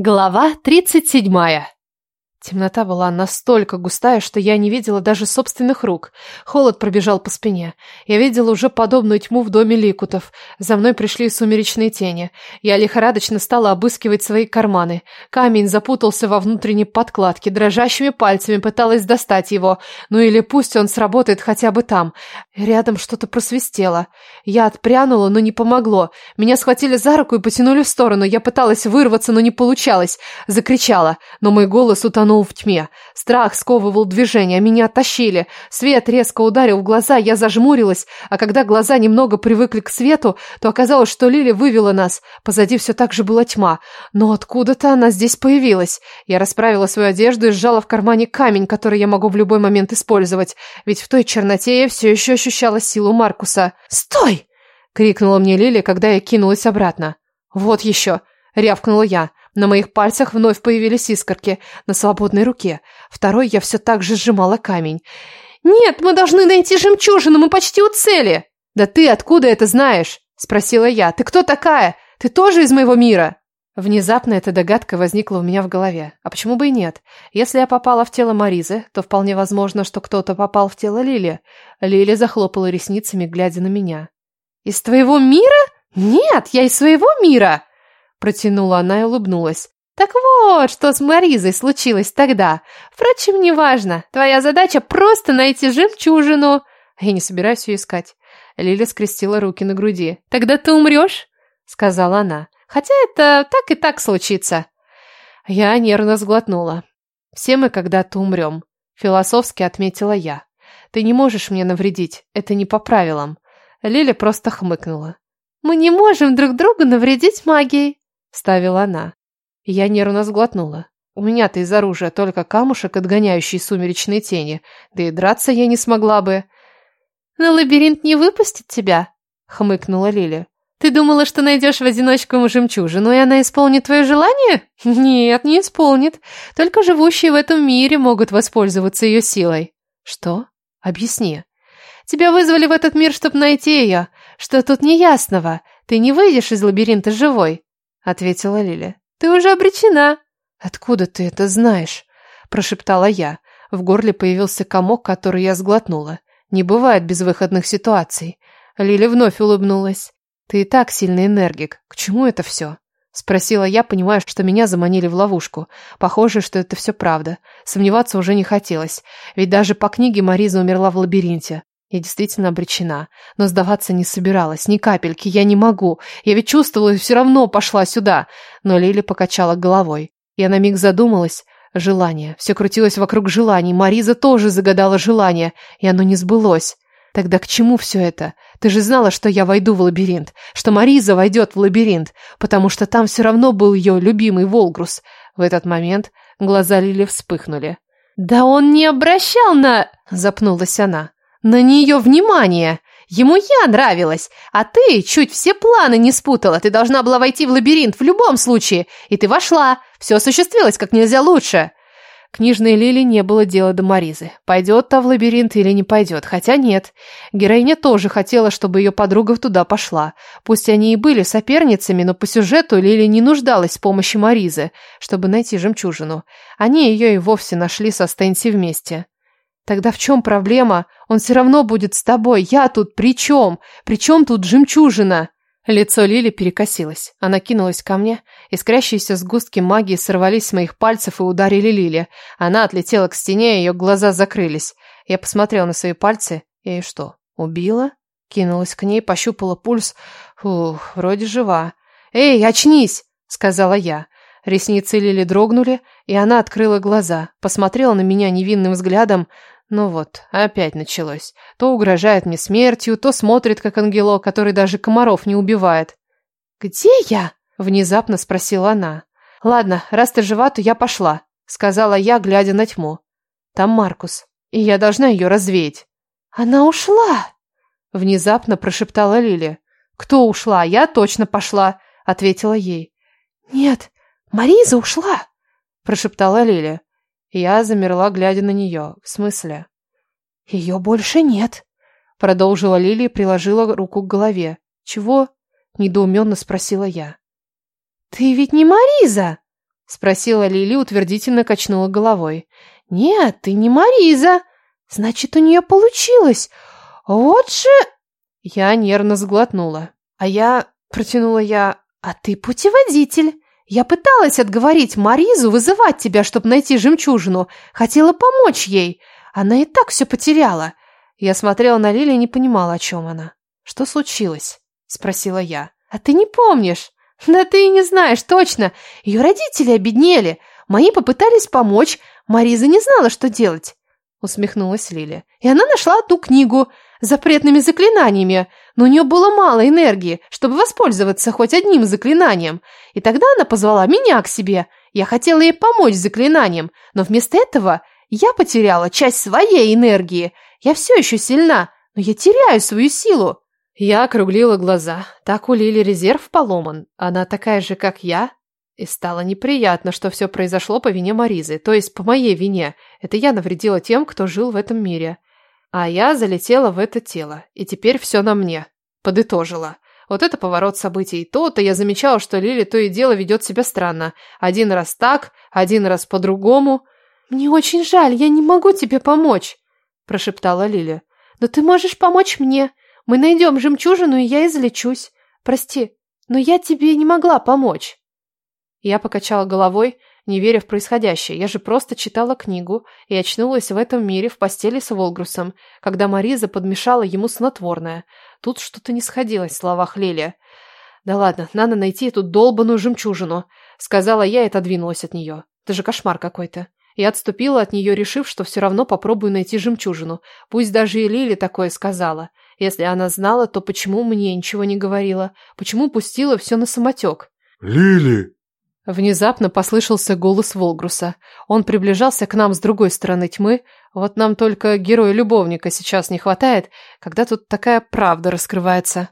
Глава тридцать седьмая. Темнота была настолько густая, что я не видела даже собственных рук. Холод пробежал по спине. Я видела уже подобную тьму в доме Ликутов. За мной пришли сумеречные тени. Я лихорадочно стала обыскивать свои карманы. Камень запутался во внутренней подкладке. Дрожащими пальцами пыталась достать его. Ну или пусть он сработает хотя бы там. Рядом что-то просвистело. Я отпрянула, но не помогло. Меня схватили за руку и потянули в сторону. Я пыталась вырваться, но не получалось. Закричала, но мой голос утонул в тьме. Страх сковывал движение, меня оттащили. Свет резко ударил в глаза, я зажмурилась, а когда глаза немного привыкли к свету, то оказалось, что Лили вывела нас. Позади все так же была тьма. Но откуда-то она здесь появилась. Я расправила свою одежду и сжала в кармане камень, который я могу в любой момент использовать. Ведь в той черноте я все еще ощущала силу Маркуса. «Стой!» — крикнула мне Лили, когда я кинулась обратно. «Вот еще!» — рявкнула я. На моих пальцах вновь появились искорки на свободной руке. Второй я все так же сжимала камень. «Нет, мы должны найти жемчужину, мы почти у цели!» «Да ты откуда это знаешь?» – спросила я. «Ты кто такая? Ты тоже из моего мира?» Внезапно эта догадка возникла у меня в голове. А почему бы и нет? Если я попала в тело Маризы, то вполне возможно, что кто-то попал в тело Лили. Лили захлопала ресницами, глядя на меня. «Из твоего мира? Нет, я из своего мира!» Протянула она и улыбнулась. Так вот, что с Маризой случилось тогда. Впрочем, неважно. Твоя задача просто найти жемчужину. Я не собираюсь ее искать. Лиля скрестила руки на груди. Тогда ты умрешь? Сказала она. Хотя это так и так случится. Я нервно сглотнула. Все мы когда-то умрем. Философски отметила я. Ты не можешь мне навредить. Это не по правилам. Лиля просто хмыкнула. Мы не можем друг другу навредить магией. — ставила она. Я нервно сглотнула. У меня-то из оружия только камушек, отгоняющий сумеречные тени, да и драться я не смогла бы. «Но лабиринт не выпустит тебя», — хмыкнула Лиля. «Ты думала, что найдешь в одиночку жемчужину, и она исполнит твое желание? Нет, не исполнит. Только живущие в этом мире могут воспользоваться ее силой». «Что? Объясни». «Тебя вызвали в этот мир, чтобы найти ее. Что тут неясного? Ты не выйдешь из лабиринта живой» ответила Лиля. Ты уже обречена. Откуда ты это знаешь? прошептала я. В горле появился комок, который я сглотнула. Не бывает безвыходных ситуаций. Лиля вновь улыбнулась. Ты и так сильный энергик. К чему это все? Спросила я, понимая, что меня заманили в ловушку. Похоже, что это все правда. Сомневаться уже не хотелось. Ведь даже по книге Мариза умерла в лабиринте. Я действительно обречена, но сдаваться не собиралась, ни капельки, я не могу. Я ведь чувствовала и все равно пошла сюда. Но Лили покачала головой. Я на миг задумалась. Желание. Все крутилось вокруг желаний. Мариза тоже загадала желание, и оно не сбылось. Тогда к чему все это? Ты же знала, что я войду в лабиринт, что Мариза войдет в лабиринт, потому что там все равно был ее любимый Волгрус. В этот момент глаза Лили вспыхнули. «Да он не обращал на...» — запнулась она на нее внимание. Ему я нравилась, а ты чуть все планы не спутала. Ты должна была войти в лабиринт в любом случае. И ты вошла. Все осуществилось как нельзя лучше. Книжной Лили не было дела до Маризы. Пойдет та в лабиринт или не пойдет. Хотя нет. Героиня тоже хотела, чтобы ее подруга туда пошла. Пусть они и были соперницами, но по сюжету Лили не нуждалась в помощи Маризы, чтобы найти жемчужину. Они ее и вовсе нашли со Стэнси вместе. Тогда в чем проблема? Он все равно будет с тобой. Я тут при чем? При чем тут жемчужина? Лицо Лили перекосилось. Она кинулась ко мне. Искрящиеся сгустки магии сорвались с моих пальцев и ударили Лили. Она отлетела к стене, ее глаза закрылись. Я посмотрела на свои пальцы. Я и что, убила? Кинулась к ней, пощупала пульс. Фух, вроде жива. «Эй, очнись!» — сказала я. Ресницы Лили дрогнули, и она открыла глаза, посмотрела на меня невинным взглядом, ну вот, опять началось. То угрожает мне смертью, то смотрит, как ангелок, который даже комаров не убивает. «Где я?» – внезапно спросила она. «Ладно, раз ты жива, то я пошла», – сказала я, глядя на тьму. «Там Маркус, и я должна ее развеять». «Она ушла!» – внезапно прошептала Лили. «Кто ушла? Я точно пошла», – ответила ей. «Нет, Мариза ушла!» – прошептала Лили. Я замерла, глядя на нее. В смысле? Ее больше нет. Продолжила Лили и приложила руку к голове. Чего? Недоуменно спросила я. Ты ведь не Мариза? Спросила Лили, утвердительно качнула головой. Нет, ты не Мариза. Значит, у нее получилось. Вот же... Я нервно сглотнула. А я... Протянула я... А ты путеводитель. Я пыталась отговорить Маризу вызывать тебя, чтобы найти жемчужину. Хотела помочь ей. Она и так все потеряла. Я смотрела на Лили и не понимала, о чем она. Что случилось? Спросила я. А ты не помнишь? Да ты и не знаешь точно. Ее родители обеднели. Мои попытались помочь. Мариза не знала, что делать. Усмехнулась Лиля. И она нашла ту книгу запретными заклинаниями, но у нее было мало энергии, чтобы воспользоваться хоть одним заклинанием. И тогда она позвала меня к себе. Я хотела ей помочь заклинанием, но вместо этого я потеряла часть своей энергии. Я все еще сильна, но я теряю свою силу. Я округлила глаза. Так у Лили резерв поломан. Она такая же, как я. И стало неприятно, что все произошло по вине Маризы, то есть по моей вине. Это я навредила тем, кто жил в этом мире. А я залетела в это тело, и теперь все на мне. Подытожила. Вот это поворот событий. То-то я замечала, что Лили то и дело ведет себя странно. Один раз так, один раз по-другому. «Мне очень жаль, я не могу тебе помочь», – прошептала Лили. «Но ты можешь помочь мне. Мы найдем жемчужину, и я излечусь. Прости, но я тебе не могла помочь. Я покачала головой, не веря в происходящее. Я же просто читала книгу и очнулась в этом мире в постели с Волгрусом, когда Мариза подмешала ему снотворное. Тут что-то не сходилось в словах Лелия. «Да ладно, надо найти эту долбаную жемчужину», — сказала я и отодвинулась от нее. «Это же кошмар какой-то». Я отступила от нее, решив, что все равно попробую найти жемчужину. Пусть даже и Лили такое сказала. Если она знала, то почему мне ничего не говорила? Почему пустила все на самотек? «Лили!» Внезапно послышался голос Волгруса. Он приближался к нам с другой стороны тьмы. Вот нам только героя-любовника сейчас не хватает, когда тут такая правда раскрывается.